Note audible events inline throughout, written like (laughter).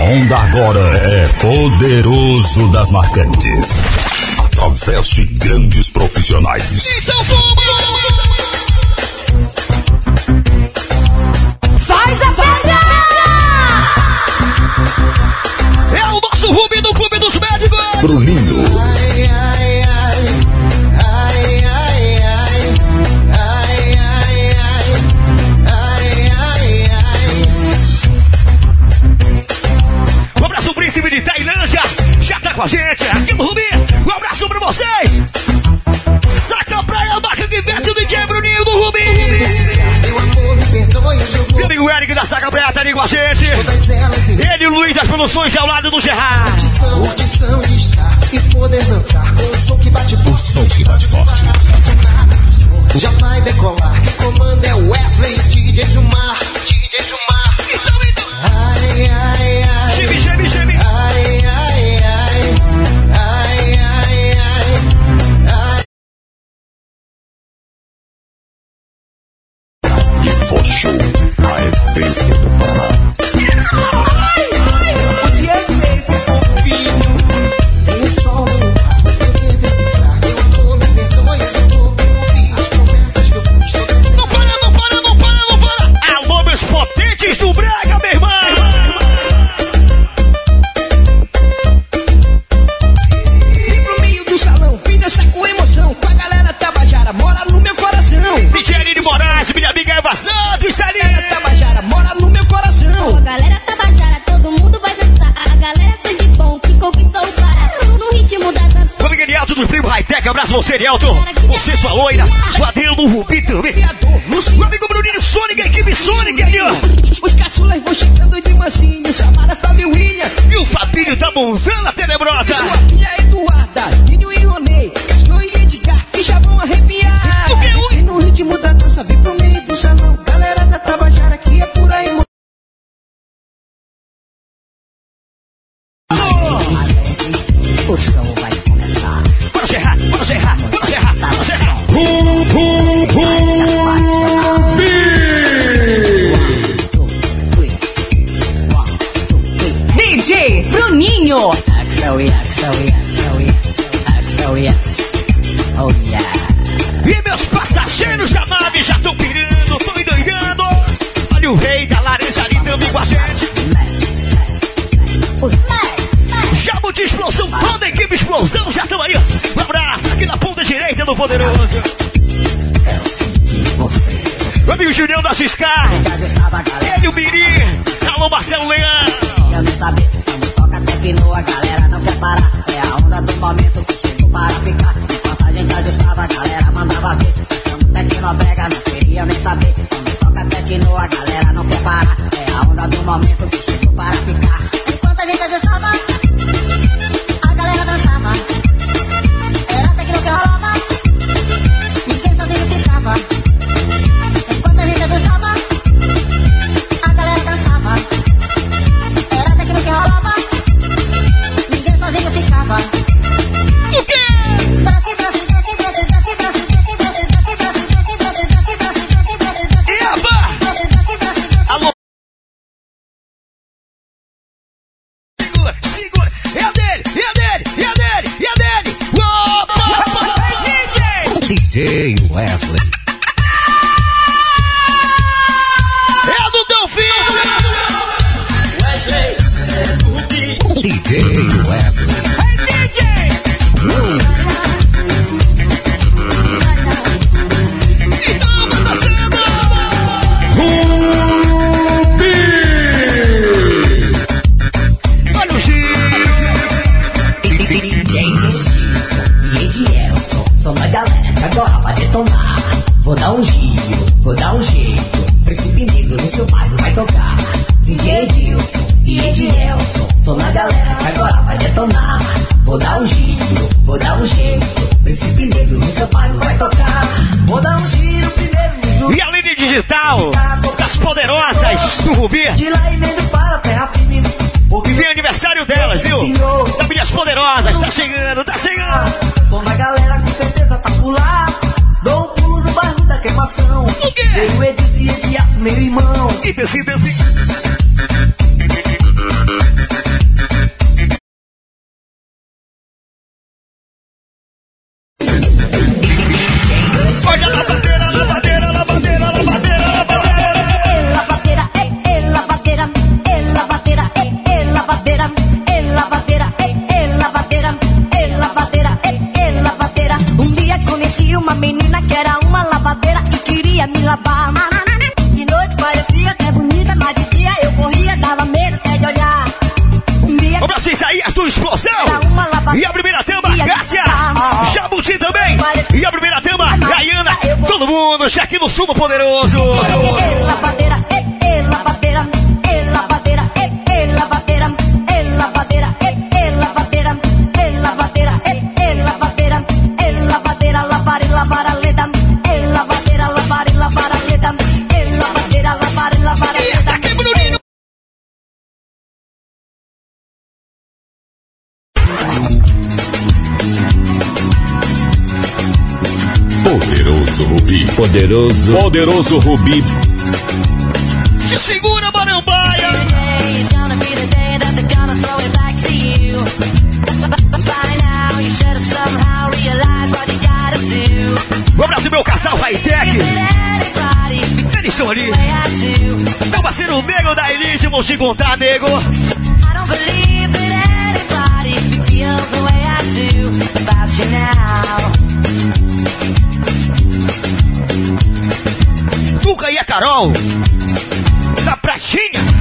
onda agora é poderoso das marcantes. Através de grandes profissionais. Faz a festa! É o nosso Rubi do Clube dos Médicos! Bruninho. com a gente aqui no Rubi. Um abraço pra vocês. Saca pra a marca que veste o DJ Bruninho do Rubi. Meu amigo Eric da Saca Praia tá ali com a gente. Ele e o Luiz das Produções ao lado do Gerard. Curtição de estar e poder dançar. O som que bate forte. O som que bate forte. Já vai decolar. Quem comanda é Wesley DJ Gilmar. DJ Liga Santos, tá? Galera Tabajara mora no meu coração. Oh, galera tá Tabajara, todo mundo vai dançar. A galera sangue bom que conquistou o cara! No ritmo da dança. Família Elielto do Primo Hightech, abraço você, Elielto. Você, sua loira, o Adriano Rubi também. Meu amigo Bruninho Sonic, equipe Sonic ali, ó. Os caçulas vão chegando de mansinho. Samara, Fábio William. E o Fabinho da Monzana Tenebrosa. Sua filha realized what you gotta do. Um abraço, meu casal Hightech. Anybody, Eles estão ali. Meu parceiro nego da Elite, vão te encontrar, nego. I Carol. Da Pratinha.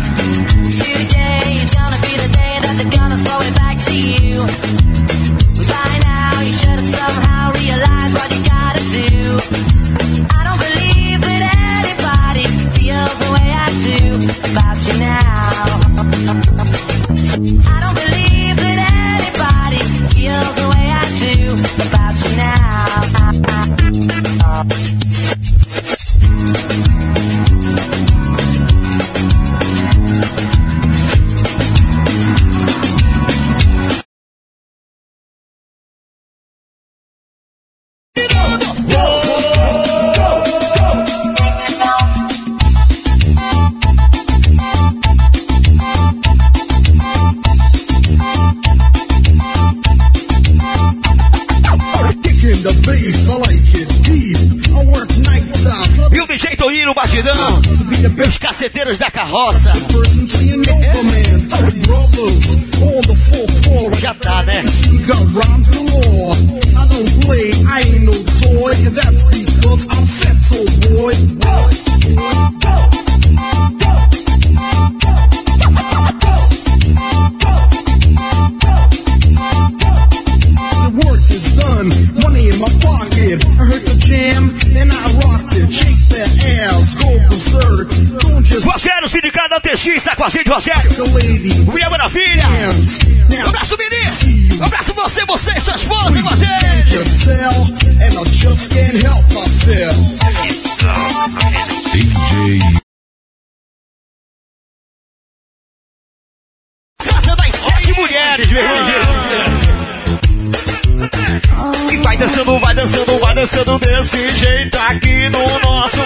E vai dançando, vai dançando, vai dançando desse jeito aqui no nosso.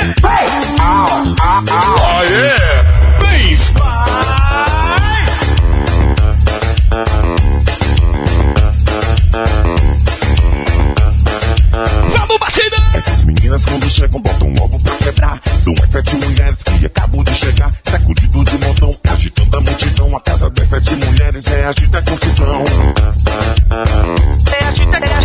Aê! Vamos, batidão! Essas meninas quando chegam botam logo pra quebrar. São as sete mulheres que acabam de chegar. Sacudido de montão, agitando a multidão. A casa das sete mulheres é agita a confusão. Vem pra cá,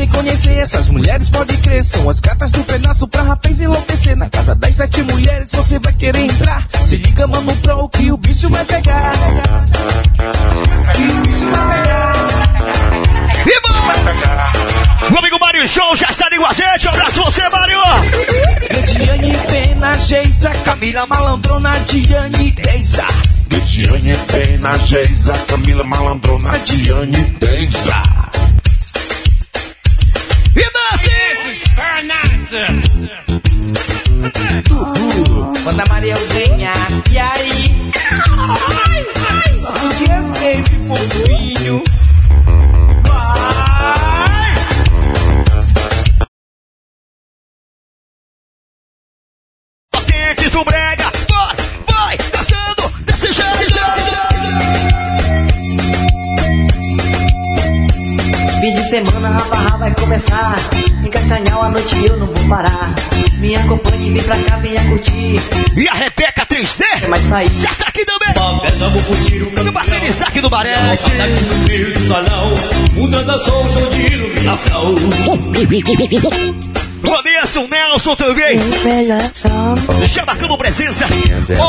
vem conhecer essas mulheres, pode crer. São as gatas do pedaço pra rapaz enlouquecer. Na casa das sete mulheres você vai querer entrar. Se liga, mano, pro que o bicho vai pegar. Que o bicho vai pegar. E bom! O amigo Mário Show já está ali com a gente. Um abraço você, Mário! Diane Pena, Geisa, Camila Malandrona, Diane Deisa. Lidiane, Pena, Geisa, Camila Malandrona, Diane, Deisa. E dance! Ana Maria Eugênia, e aí? Só podia ser esse fofinho. Vai! Potentes do Brega! Vai, vai, dançando desse jeito! Fim de semana, rabarra vai começar. Em Castanhal, à noite eu não vou parar. Me acompanhe, vem pra cá, venha curtir. E a Rebeca 3D? Mas sair. Já está aqui também! Meu parceiro Isaac do Barete! no meio do salão, um dançou um show de iluminação. (laughs) abraço, Nelson, tudo bem? Já marcando presença.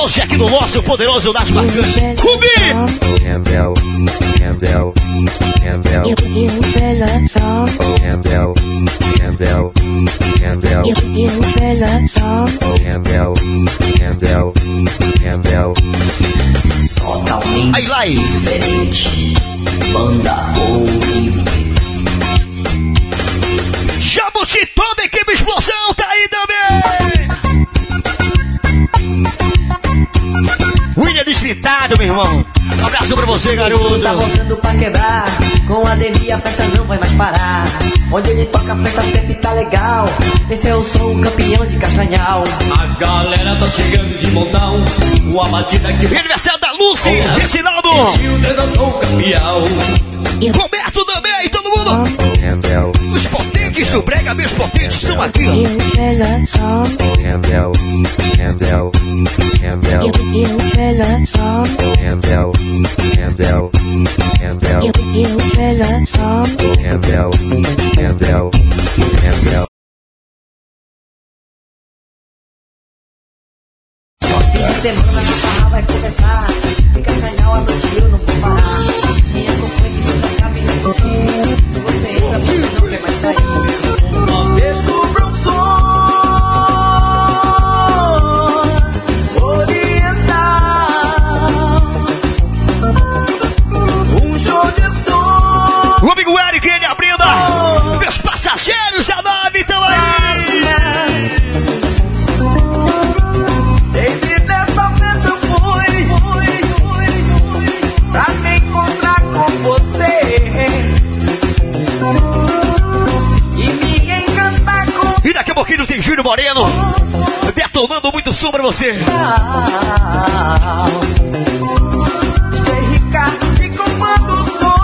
Hoje aqui no nosso poderoso das marcantes. Rubi! Totalmente Aí, lá, diferente. Banda Ouro Despintado, meu irmão. Um abraço pra você, garoto. Tá voltando pra quebrar. Com a Devi a festa não vai mais parar. Onde ele toca a festa sempre tá legal. Esse sou o campeão de Castanhal. A galera tá chegando de montão. Uma batida que aniversário da Lucy, Reginaldo. Children eu sou o campeão. Roberto também, todo mundo. Os potentes isso, Brega, meus potentes estão aqui. Handel, Handel, Handel. Handel, Handel, Handel. Handel, Handel, Handel. Semana na farra vai começar. Fica canhão, abre o tiro, não vou parar. Me acompanha que tu tá caminhando. Passageiros da nave estão aí. Baby, dessa vez eu fui, fui, fui, fui pra me encontrar com você e me encantar com E daqui a pouquinho tem Júnior Moreno. Detonando muito som pra você. Ricardo e comando o som,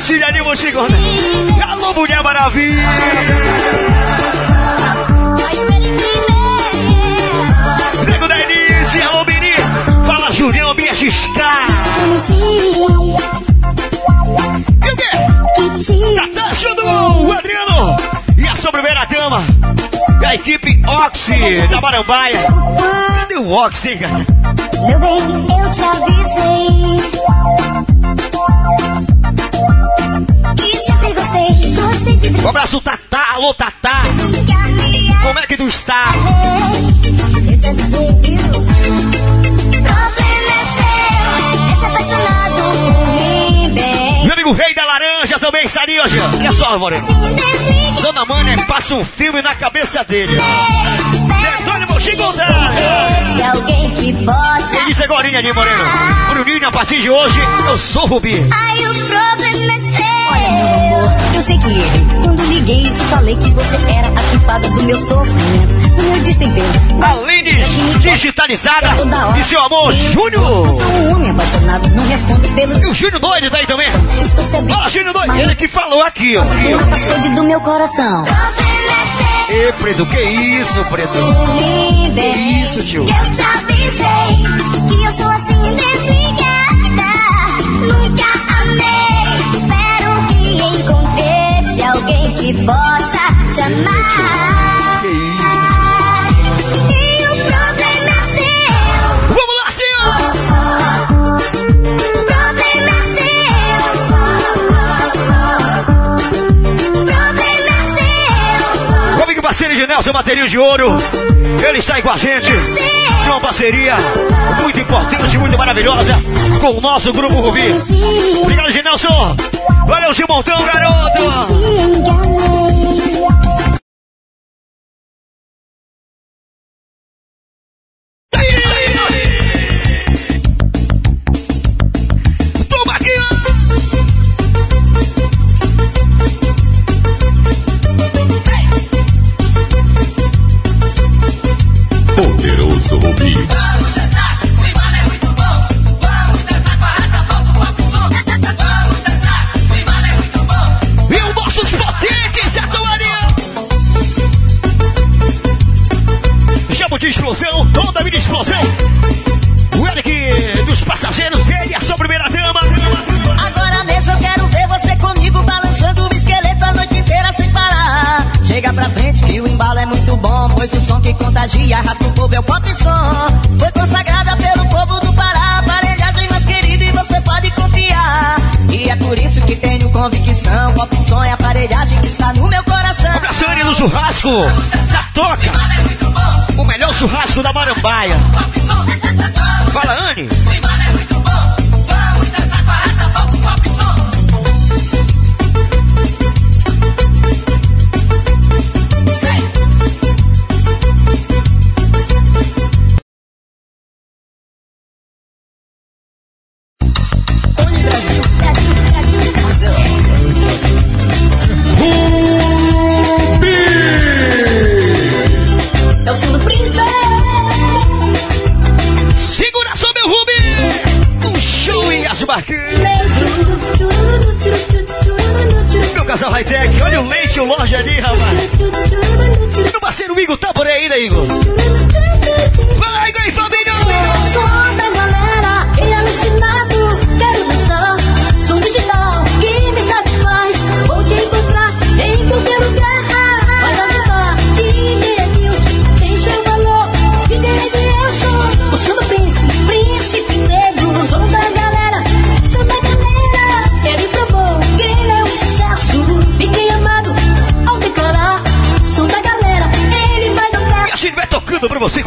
Robertinho ali, vou chegando. Alô, Mulher Maravilha. Nego da Elise, alô, Miri. Fala, Julião, minha xiscar. E o quê? Natasha do Adriano. E a sua primeira dama. A equipe Oxy da Marambaia. Cadê o Oxy, cara? Meu bem, eu te avisei. Um abraço, Tatá. Alô, Tatá. Como é que tu está? Meu amigo Rei da Laranja também está ali hoje. Olha só, Moreno. Zona Mania passa um filme na cabeça dele. Detone, vou te contar. esse alguém que possa. Ele disse agora ali, Moreno. Bruninho, a partir de hoje, eu sou Rubi. Ai, o problema é seu. Eu, quando liguei e te falei que você era a culpada do meu sofrimento, do meu destempero. Aline digitalizada e seu amor, Júnior. Sou um homem apaixonado, não respondo pelos. E o Júnior doido tá aí também. Estou cedendo. Fala, Júnior doido. Ele que falou aqui, ó. Sede do meu coração. Ê, Preto, que isso, Preto? Que isso, tio? Que eu te avisei que eu sou assim desligada. Nunca alguém que possa te amar. Que isso? E o problema é seu. Vamos lá, senhor! O problema é seu. O problema é seu. Meu amigo parceiro de Nelson Bateria de Ouro. Ele está aí com a gente. Uma parceria muito importante, muito maravilhosa com o nosso Grupo Rubi. Obrigado, Genelson. Valeu, Gilmontão, garoto.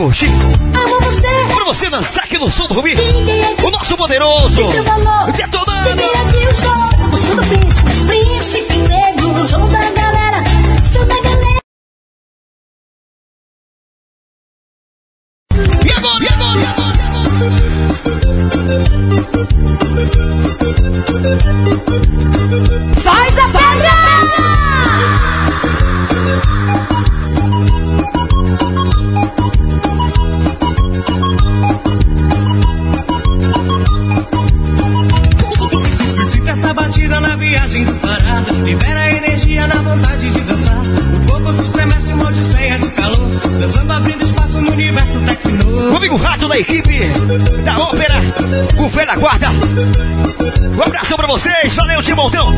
curtir. Amo você. Pra você dançar aqui no som do Rubi. O nosso poderoso. equipe da Ópera, o Fé da Guarda. Um abraço pra vocês, valeu, tio Montão.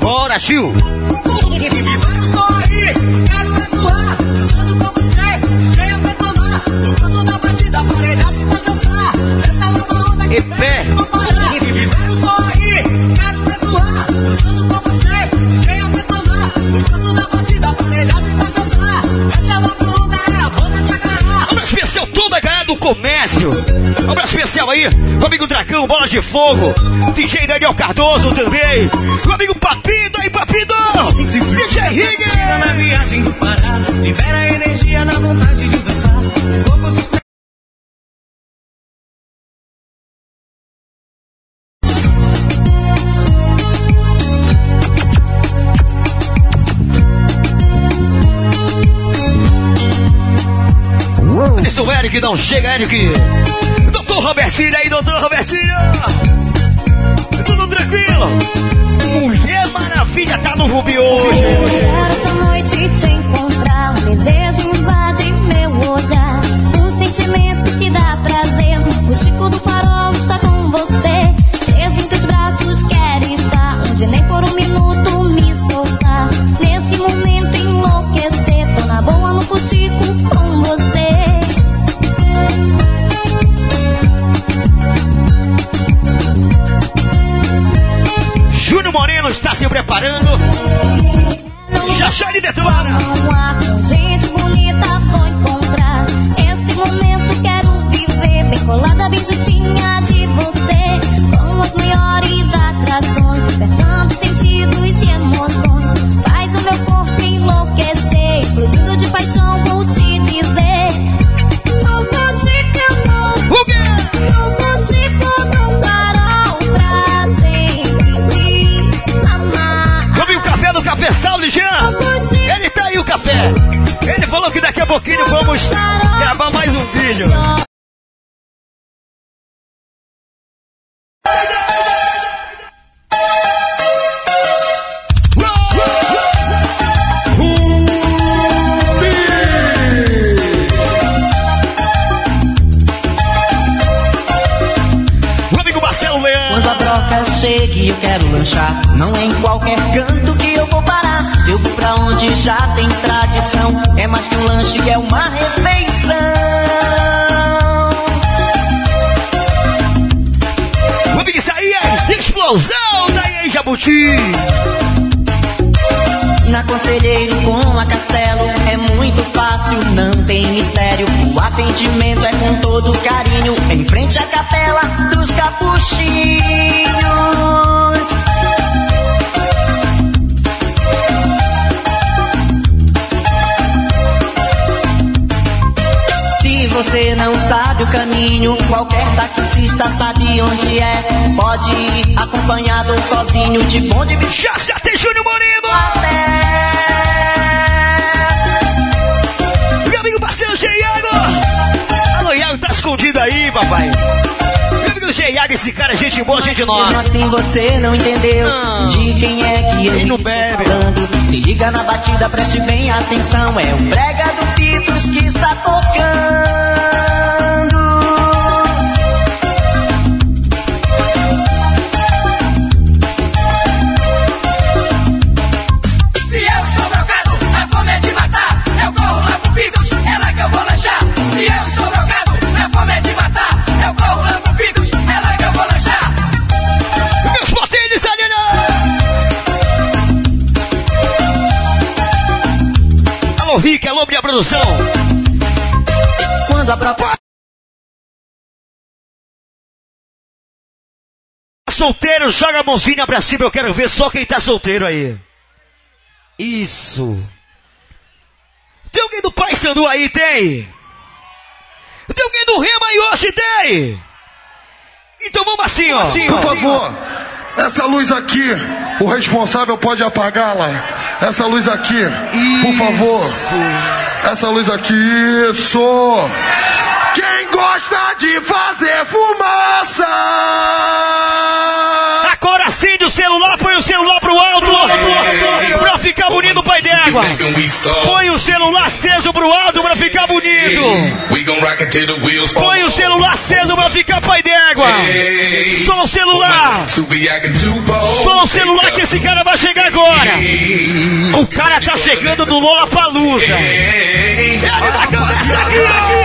Bora, tio. O. E pé. da galera do comércio. Um abraço especial aí, meu amigo Dragão, Bola de Fogo, DJ Daniel Cardoso também, meu amigo Papida e Papido, DJ Riggs. Na viagem do Pará, libera energia na vontade de dançar. que não chega, Eric. Doutor Robertinho aí, doutor Robertinho. Tudo tranquilo? Mulher Maravilha tá no Rubi hoje. hoje. Moreno está se preparando. Já chega de Detuana. Já tem Júnior Moreno. Meu amigo parceiro G. Iago. Alô, Iago, tá escondido aí, papai. Meu amigo G. Iago, esse cara é gente boa, gente Mesmo nossa. assim você não entendeu Não. de quem é que eu Ele não bebe. falando. Se liga na batida, preste bem atenção. É o brega do Pitos que está tocando. Minha produção. Quando a proposta Solteiro, joga a mãozinha pra cima, eu quero ver só quem tá solteiro aí. Isso. Tem alguém do Pai Sandu aí? Tem. Tem alguém do Rema aí hoje? Tem. Então vamos assim, ó. Por favor, essa luz aqui, o responsável pode apagá-la. Essa luz aqui, por favor. Essa luz aqui, isso. Quem gosta de fazer fumaça? Agora acende o celular, põe o celular pro alto. Pra ficar bonito, pai d'égua. Põe o celular aceso pro alto pra ficar bonito. Põe o celular aceso pra ficar pai d'égua. Só o celular. Só o celular que esse cara vai chegar agora. O cara tá chegando no Lola Palusa. Ele vai começar aqui,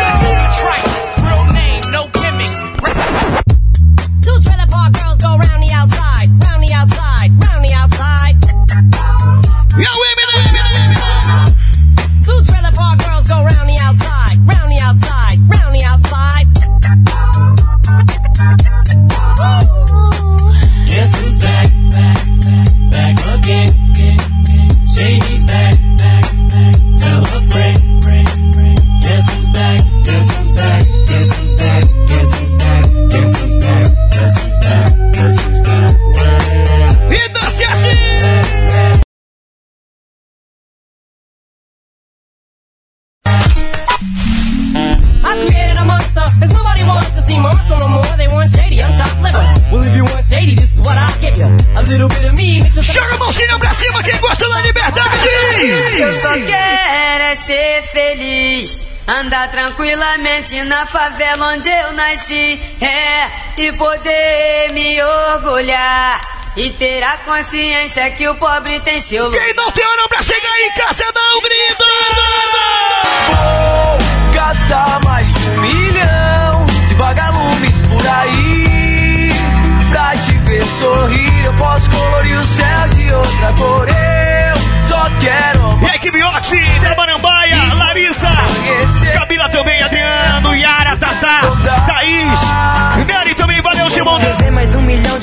Joga a mãozinha pra cima quem gosta da liberdade. Eu só quero é ser feliz. Andar tranquilamente na favela onde eu nasci. É, e poder me orgulhar. E ter a consciência que o pobre tem seu lugar. Quem não tem hora pra chegar em casa não grita. Vou caçar mais um milhão de vagalumes por aí. Ver sorrir, eu posso colorir o céu de outra cor. Eu só quero E a equipe Oxy, da Marambaia, Larissa, Camila também, Adriano,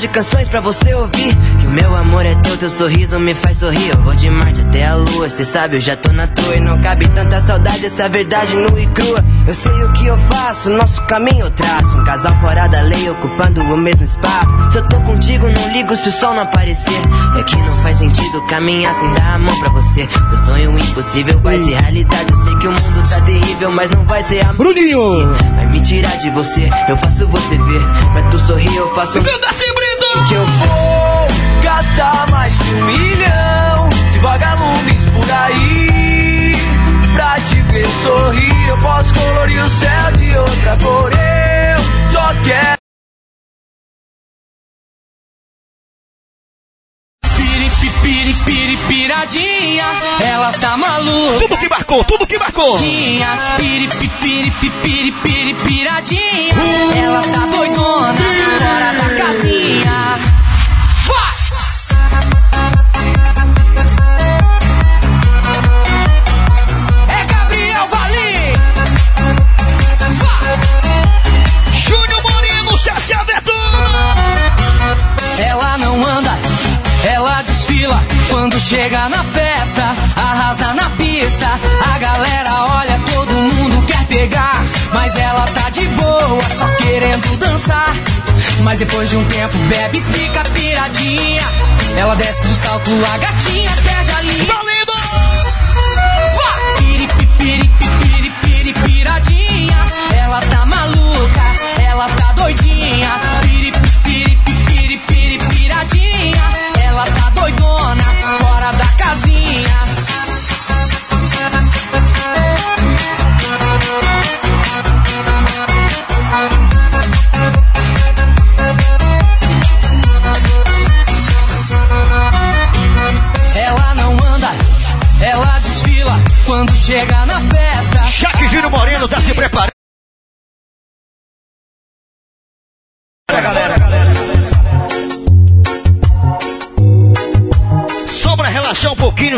de canções pra você ouvir. Que o meu amor é teu, teu sorriso me faz sorrir. Eu vou de Marte até a lua, cê sabe, eu já tô na tua. E não cabe tanta saudade, essa verdade nua e crua. Eu sei o que eu faço, nosso caminho eu traço. Um casal fora da lei, ocupando o mesmo espaço. Se eu tô contigo, não ligo se o sol não aparecer. É que não faz sentido caminhar sem dar a mão pra você. Meu sonho impossível vai ser realidade. Eu sei que o mundo tá terrível, mas não vai ser a Bruninho! Vai me tirar de você, eu faço você ver. Pra tu sorrir, eu faço. Canta assim, Brito! Que eu vou caçar mais de um milhão de vagalumes por aí. Pra te ver sorrir, eu posso colorir o céu de outra cor. Eu só quero. Piri, piri, piradinha, ela tá maluca. Tudo que marcou, tudo que marcou. Tinha, piri, piri, piri, piri, piradinha, uh, ela tá doidona, fora da casinha. Faz! É Gabriel Valim. Faz! Júlio Moreno, Chachá Detona. Ela não anda, ela diz quando chega na festa, arrasa na pista. A galera olha, todo mundo quer pegar. Mas ela tá de boa, só querendo dançar. Mas depois de um tempo, bebe e fica piradinha. Ela desce do salto, a gatinha perde a linha.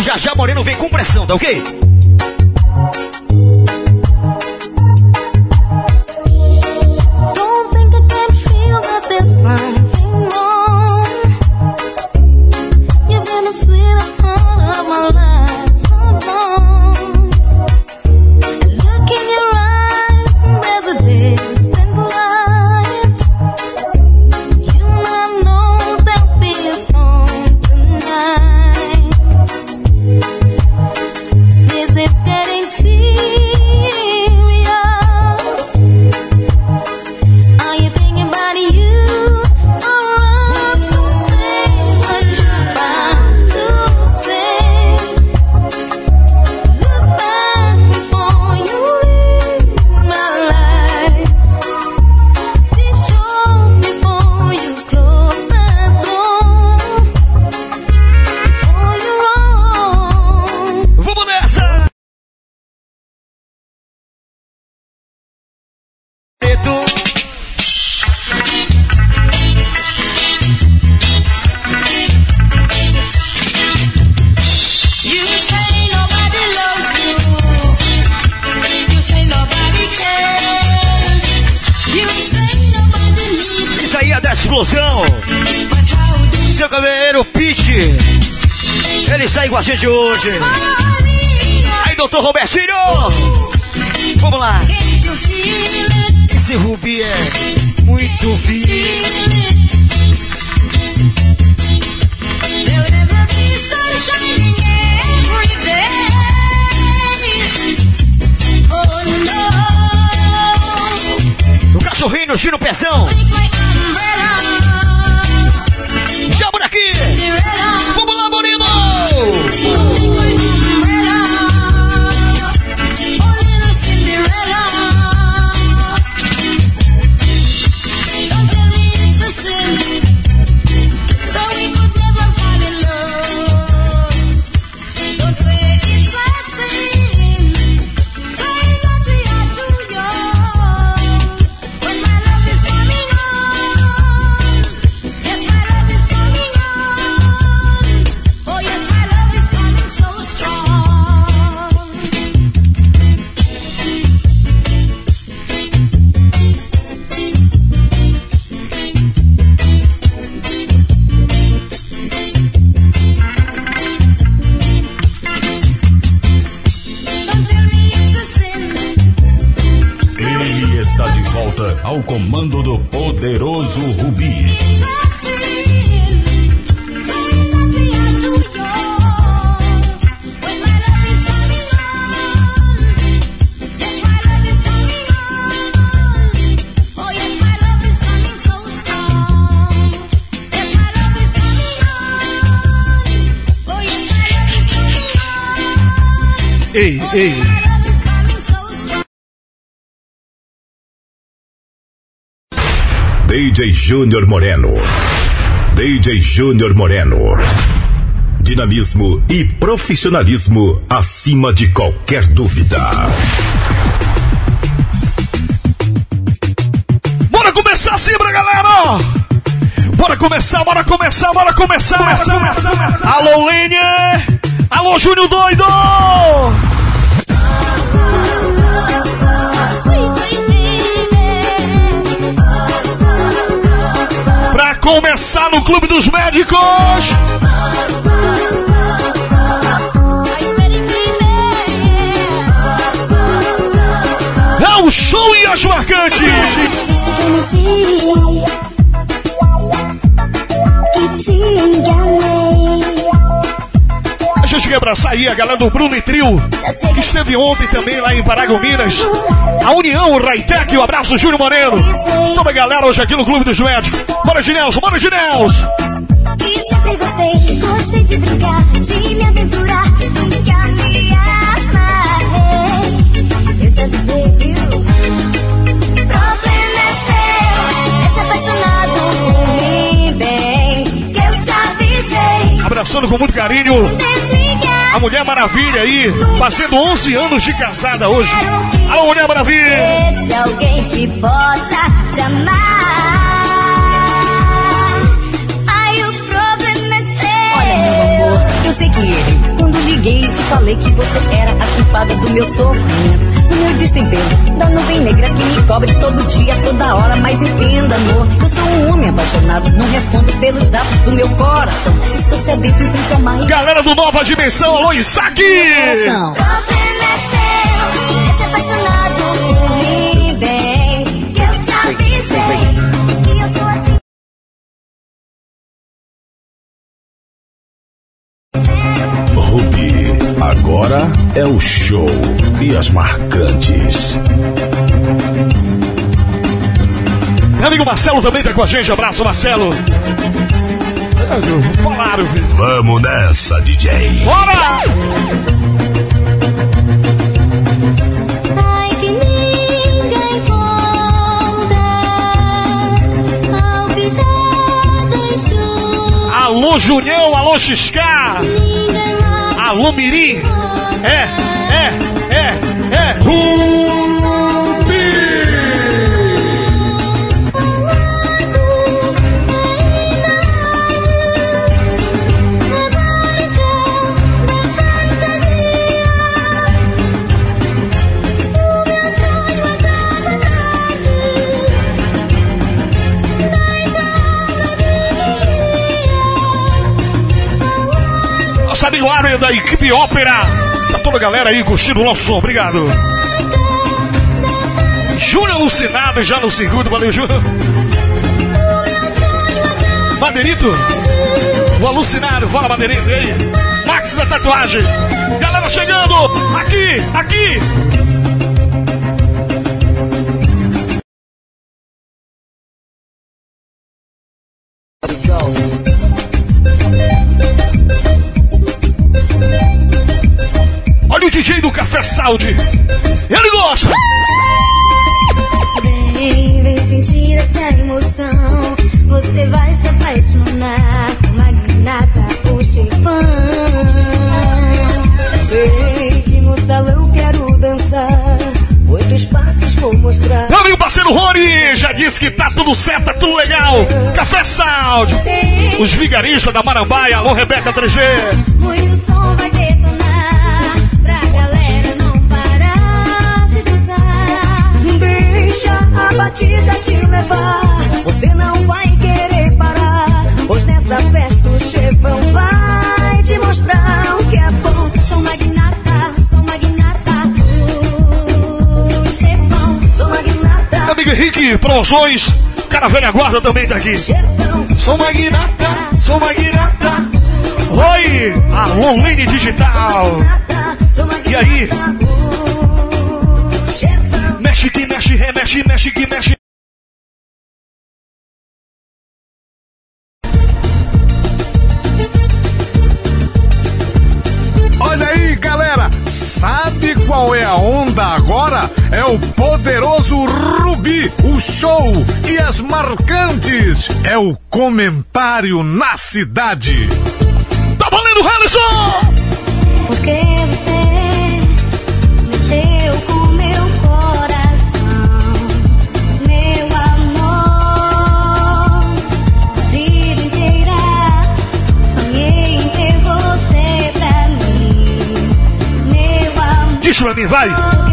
Já já Moreno vem com pressão, tá ok? Georgian. comando do poderoso Rubi. Júnior Moreno. DJ Júnior Moreno. Dinamismo e profissionalismo acima de qualquer dúvida. Bora começar assim, pra galera! Bora começar, bora começar, bora começar! Alô, Lênia! Alô, Júnior Doido! Começar no Clube dos Médicos! É o show e as marcantes! Que. Gente quer abraçar aí a galera do Bruno e Trio, que esteve ontem também lá em Paragominas. A União, o Raitec, o abraço Júnior Moreno. Toda a galera hoje aqui no Clube dos Médicos. Bora de Nelson, bora de Nelson! E sempre gostei, gostei de brincar, de me aventurar, nunca me amarrei. Eu te avisei, Abraçando com muito carinho a Mulher Maravilha aí, fazendo 11 anos de casada hoje. Alô, Mulher Maravilha! Esse alguém que possa te amar. Ai, o problema é seu. Olha, meu amor, eu sei que. Quando liguei te falei que você era a culpada do meu sofrimento, do meu destempero, da nuvem negra que me cobre todo dia, toda hora. Mas entenda, amor, eu sou um homem apaixonado, não respondo pelos atos do meu coração. Estou sedento em frente ao mar. Galera do Nova Dimensão, alô, Isaac! O é o show e as marcantes. Meu amigo Marcelo também tá com a gente, abraço Marcelo. Falaram. Vamos nessa, DJ. Bora! Ai, que ninguém volta ao que já deixou. Alô, Junião, alô, Xiscar! Alô, Mirim! É, é, é, é! Rubi! Armin da equipe Ópera. Tá toda a galera aí curtindo o nosso som, obrigado. Júnior alucinado já no circuito, valeu, Júnior. Madeirito, o alucinado, fala Madeirito aí. Max da tatuagem. Galera chegando, aqui, aqui. Saúde. Ele gosta. Vem, vem sentir essa emoção. Você vai se apaixonar com magnata, o chefão. Sei que no salão quero dançar. Oito passos vou mostrar. Meu amigo parceiro Rony já disse que tá tudo certo, tá tudo legal. Café Sound. Os vigaristas da Marambaia, alô Rebeca 3G. Muito som vai detonar Deixa a batida te levar. Você não vai querer parar. Pois nessa festa o chefão vai te mostrar o que é bom. Sou magnata, sou magnata, o chefão. Sou magnata. Meu amigo Henrique, promoções. Cara velha guarda também tá aqui. Sou magnata, sou magnata. Oi, a online digital. E aí? Mexe que mexe, remexe, mexe que mexe. Olha aí, galera! Sabe qual é a onda agora? É o poderoso Rubi, o show e as marcantes. É o comentário na cidade. Tá valendo do Harrison! Porque você mexeu com Diz pra mim, vai!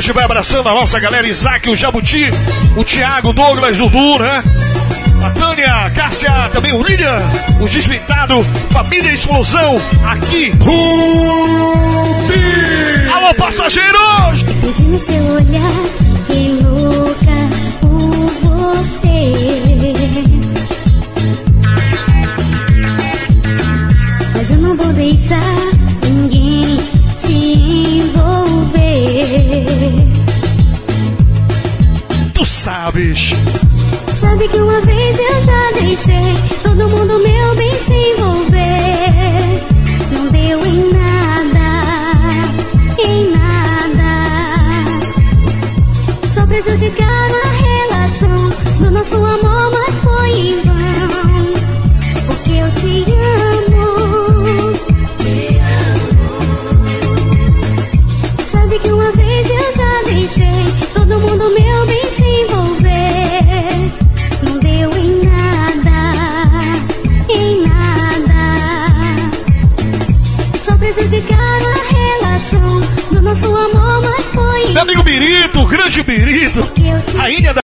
Gente vai abraçando a nossa galera, Isaac, o Jabuti, o Thiago, o Douglas, o Du, né? A Tânia, a Cássia, também o William, o Desvitado, Família Explosão, aqui. Rubi! Alô, passageiros! Perdi seu olhar e louca por você. Nosso amor, mas foi em vão. Porque eu te amo. Sabe que uma vez eu já deixei todo mundo meu bem se envolver. Não deu em nada, em nada. Só prejudicaram a relação do nosso amor, mas foi Meu amigo Birito, o grande Birito, a ilha da.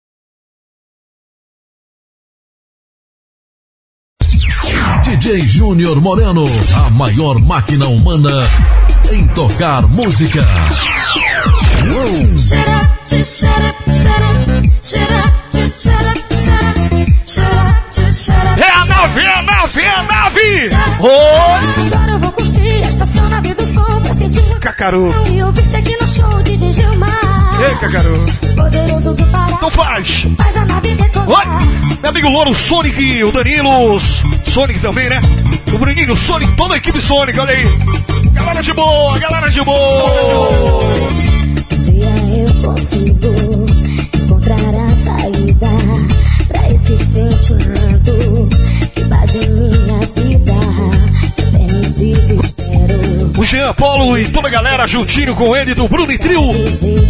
DJ Júnior Moreno, a maior máquina humana em tocar música. É a nave, é a nave, é a nave! Agora eu vou curtir esta sua nave do som pra sentir Cacaru. e ouvir-te aqui no show de. Ei, Cacaru. Poderoso do Pará. Não faz! Faz a nave Oi! decolar. Meu amigo Louro, o Sonic, o Danilo, Sonic também, né? O Bruninho, o Sonic, toda a equipe Sonic, olha aí. Galera de boa, galera de boa! Um dia eu consigo encontrar a saída pra esse sentimento que invade minha vida. O Jean Paulo e toda a galera juntinho com ele do Bruno e Trio.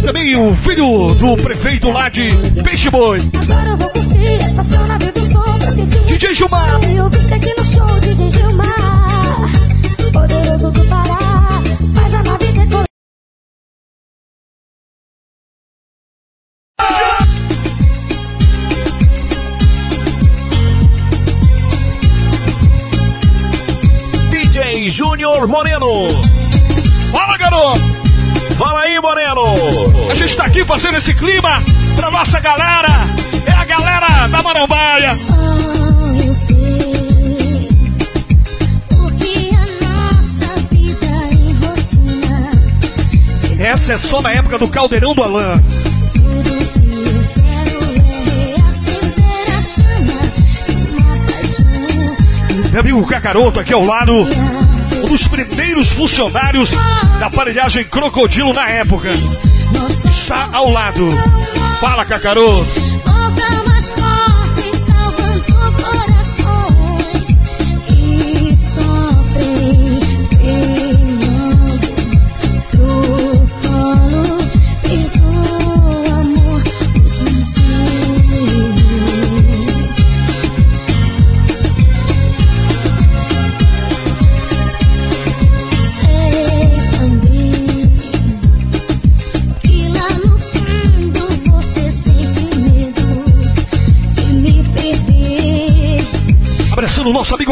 Também o filho do prefeito lá de Peixe Boi. Agora eu vou curtir a espaçonave do som pra sentir DJ Gilmar. E ouvir aqui no show de DJ Gilmar Poderoso do Pará Júnior Moreno. Fala, garoto! Fala aí, Moreno! A gente tá aqui fazendo esse clima pra nossa galera. É a galera da Marambaia. Só eu sei Porque a nossa vida em rotina Essa é só na época do Caldeirão do Alain. Tudo que eu quero é reacender a chama De uma paixão Meu amigo Cacaroto aqui ao lado. Dos primeiros funcionários da aparelhagem Crocodilo na época. Está ao lado. Fala, Cacaroto.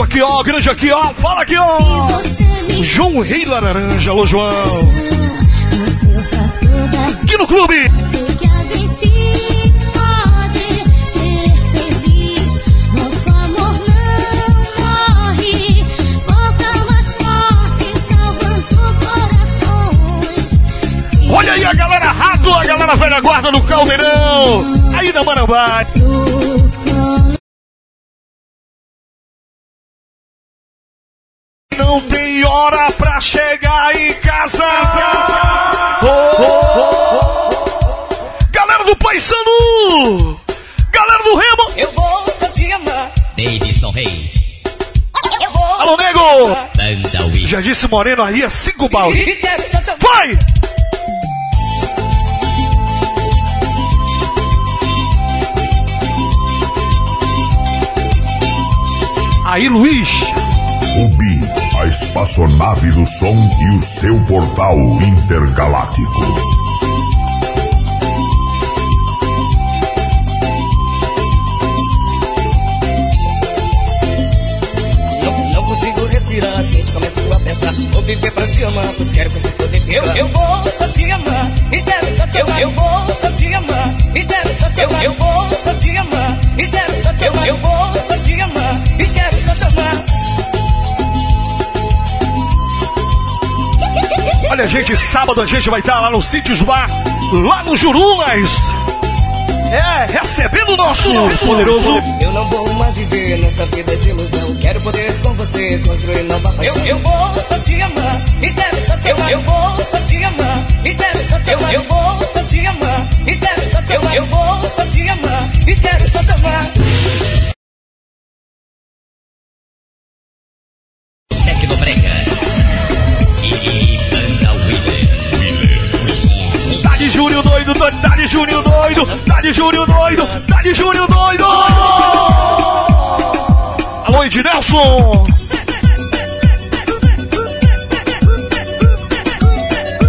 Aqui, ó. Grande aqui, ó. Fala aqui, ó. João Rei Laranja. Alô, João. Aqui no clube. A. Olha aí a galera rato. Aquela velha guarda do Caldeirão. Aí da Marambá. Hora pra chegar em casa. Oh, oh, oh, Galera do Paysandu. Galera do Remo. Eu vou te amar. Davidson Reis. Eu vou. Alô, nego. Banda. Já disse Moreno aí é cinco balde. Vai! Aí, Luiz. Ubi, a espaçonave do som e o seu portal intergaláctico. Não, não consigo respirar assim, te começo a pensar. Vou viver pra te amar, pois quero que eu ficar. Eu, eu vou só te amar, e quero só te amar. Eu, vou só te amar, e quero só te amar. Eu, vou Olha, gente, sábado a gente vai estar lá no Sítios Bar, lá no Jurulas. É, recebendo o nosso poderoso. Eu não vou mais viver nessa vida de ilusão. Quero poder com você construir nova paixão. Eu, eu vou só te amar, e quero só te amar. Eu, vou só te amar, e quero só te amar. Eu, vou só te amar, e quero só te amar. Eu, vou só te amar, e quero só te amar. Tecnobrega. Júnior doido, doido, tá de Júnior doido, tá de Júnior doido, tá de Júnior doido. Alô, Ednelson.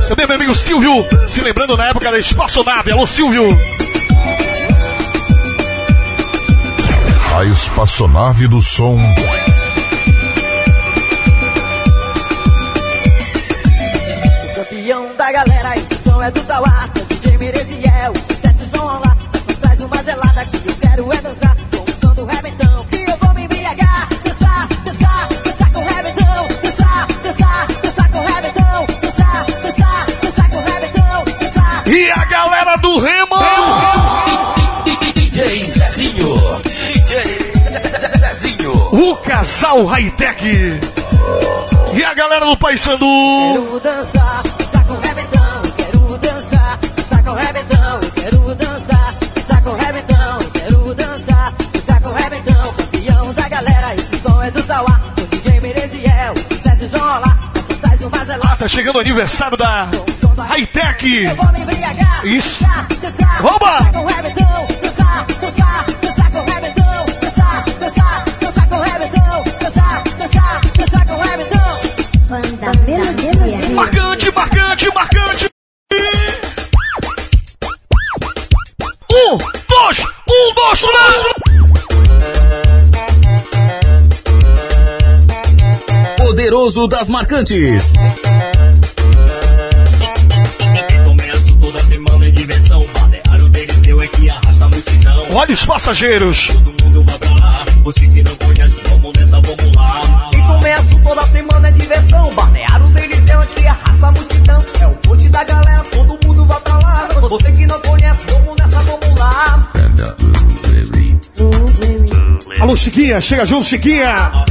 Também meu amigo Silvio, se lembrando na época da espaçonave. Alô, Silvio. A espaçonave do som é do Tauá. O DJ Mereziel, sucessos vão rolar. Só traz uma gelada que eu quero é dançar. Com o som do rebentão, que eu vou me embriagar. Dançar, dançar, dançar com o rebentão. Dançar, dançar, dançar com o rebentão. Dançar, dançar, dançar com o rebentão. Dançar. E a galera do Remo. DJ Zezinho. DJ Zezinho. O casal high-tech. E a galera do Paysandu. Quero dançar, com o rebentão. Quero dançar, dançar com o rebentão. Quero dançar, dançar com o rebentão. Campeão da galera, esse som é do Tauá. O DJ Mereziel, sucesso João Olá. Ah, tá chegando o aniversário da Hightech. Eu vou me embriagar. Isso. Dançar, Poderoso das Marcantes. Começo toda semana em diversão. Balneário é que arrasta a multidão. Olha os passageiros. Todo mundo vai pra lá. Você que não conhece, vamos nessa, vamos lá. E começo toda semana é diversão. Balneário deles é onde arrasa a multidão. É o ponte da galera, todo mundo vai pra lá. Você que não conhece, vamos nessa, vamos lá. Alô, Chiquinha, chega junto, Chiquinha.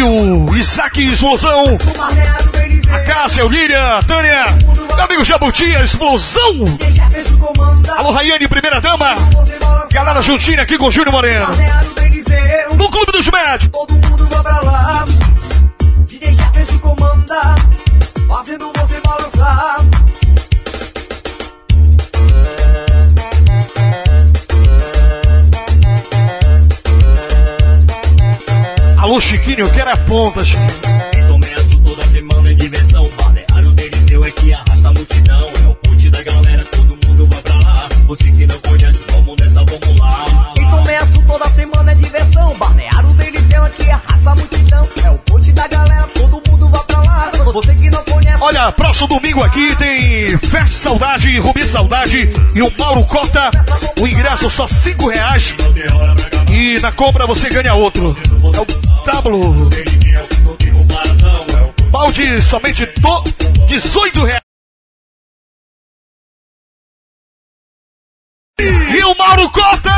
Bora pra sair o Isaac Explosão. A Cássia, Líria, Tânia, meu amigo Jabuti, a Explosão. Alô, Raiane, primeira dama. Galera juntinha aqui com o Júnior Moreno. No Clube dos Médicos. Todo mundo vai pra lá. Jefferson comanda, fazendo você balançar. Alô, Chiquinho, eu quero a ponta, Chiquinho. Começo toda semana em diversão. Balneário deles eu é que arrasta a multidão. É o ponte da galera, todo mundo vai pra lá. Você que não conhece, vamos nessa, vamos lá. E começo toda semana é diversão. Balneário deles é aqui, arrasa a multidão. É o ponte da galera, todo mundo vai pra lá. Você que não conhece. Olha, próximo domingo aqui tem Festa Saudade, Rubi Saudade e o Mauro Cota. O ingresso só 5 reais. E na compra você ganha outro. É o Tablo. Balde somente do 18 reais. E o Mauro Cota!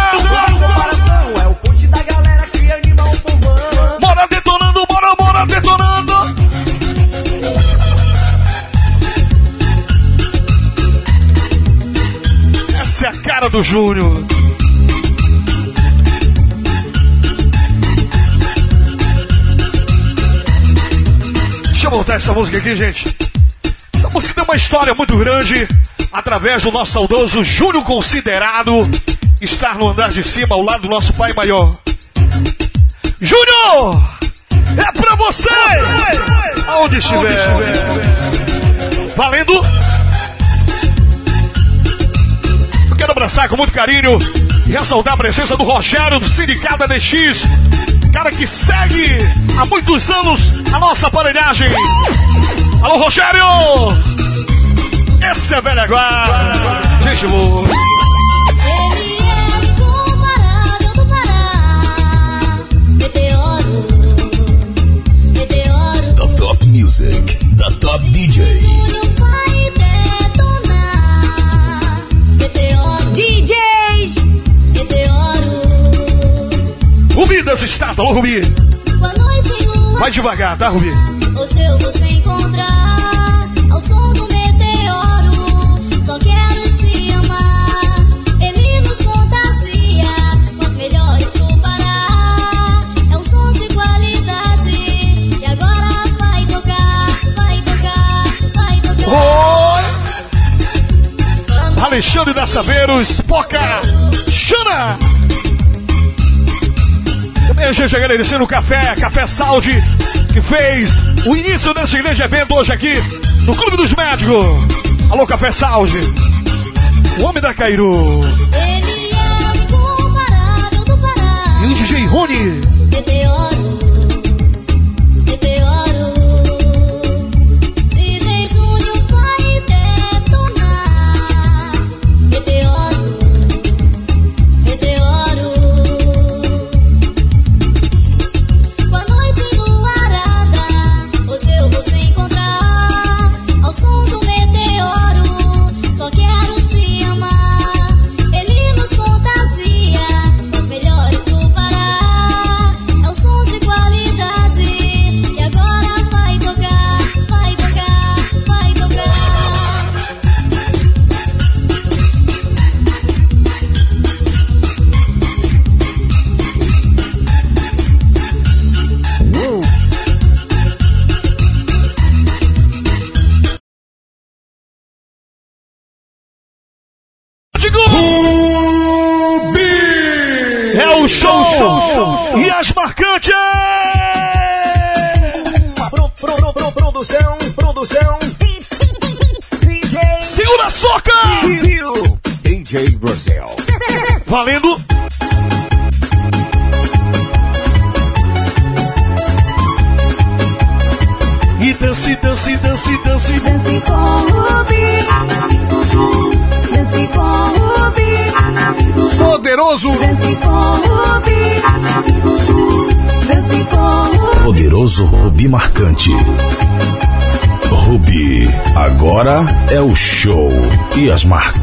Essa é a cara do Júnior. Deixa eu voltar essa música aqui, gente. Essa música tem uma história muito grande. Através do nosso saudoso Júnior Considerado estar no andar de cima ao lado do nosso pai maior. Júnior! É pra você! Aonde estiver. Valendo! Quero abraçar com muito carinho e ressaltar a presença do Rogério do Sindicato ADX. Cara que segue há muitos anos a nossa aparelhagem. Alô, Rogério! Esse é velha guarda. Gente boa. Rubi das estátuas, alô, Rubi. Boa noite, lua. Vai devagar, tá, Rubi? Hoje eu vou te encontrar ao som do meteoro. Só quero te amar. Ele nos contagia com as melhores do Pará. É um som de qualidade e agora vai tocar, vai tocar, vai tocar. Alexandre da Saveiros, Poca, Xana. Também a gente agradecendo o Café, Café Saúde, que fez o início desse grande evento hoje aqui no Clube dos Médicos. Alô, Café Saúde. O homem da Cairu. Ele é do Pará, do Pará. E o DJ Rony.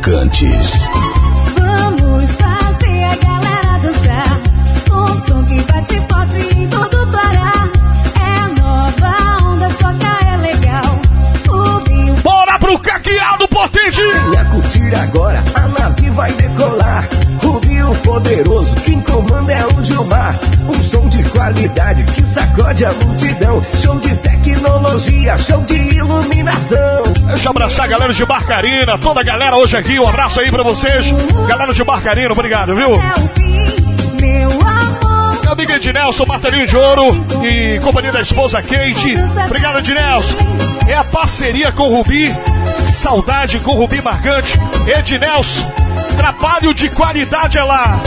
Marcantes. Vamos fazer a galera dançar com um som que bate forte em todo o Pará. É nova onda, soca é legal. Rubi, Bora pro caqueado potente. Venha curtir agora, a nave vai decolar. Rubi o poderoso, quem comanda é o Gilmar. Um som de qualidade que sacode a multidão. Show de tecnologia, show de iluminação. Deixa eu abraçar a galera de Barcarina, toda a galera hoje aqui. Um abraço aí pra vocês. Galera de Barcarina, obrigado, viu? meu amigo Ednelson, martelinho de ouro e companhia da esposa Kate. Obrigado, Ednelson. É a parceria com o Rubi. Saudade com o Rubi Marcante. Ednelson, trabalho de qualidade é lá.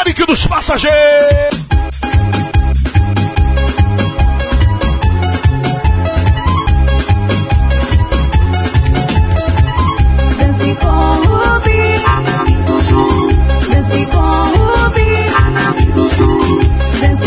Eric dos passageiro.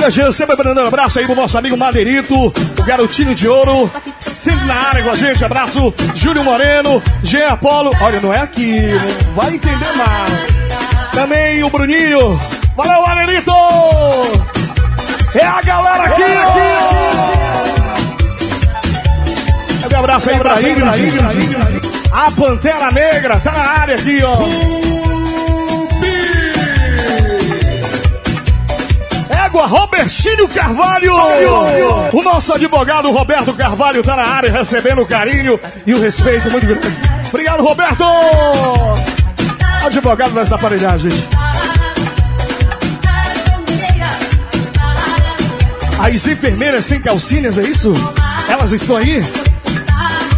Olha, Jean, sempre mandando um abraço aí pro nosso amigo Madeirito, o garotinho de ouro, sempre na área com a gente. Abraço, Júlio Moreno, Jean Apolo. Olha, não é aqui, não vai entender mais. Também o Bruninho. Valeu, Madeirito! É a galera aqui, ó! Cadê um abraço aí pra Ingrid? A Pantera Negra tá na área aqui, ó. Égua Robertinho Carvalho. O nosso advogado Roberto Carvalho tá na área recebendo o carinho e o respeito muito grande. Obrigado, Roberto! Advogado dessa aparelhagem. As enfermeiras sem calcinhas, é isso? Elas estão aí?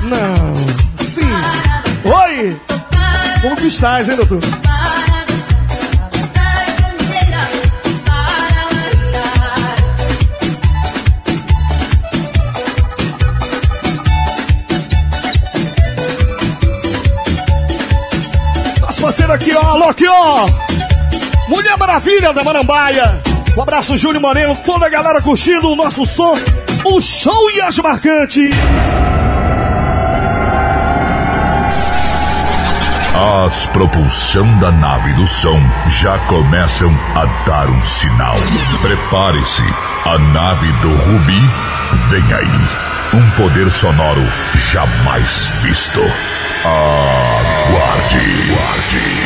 Não. Sim. Oi! Como que estás, hein, doutor? Parceiro aqui, ó, alô aqui, ó. Mulher Maravilha da Marambaia. Um abraço, Júlio Moreno, toda a galera curtindo o nosso som, o show e as marcantes. As propulsão da nave do som já começam a dar um sinal. Prepare-se, a nave do Rubi vem aí. Um poder sonoro jamais visto. Aguarde. Aguarde.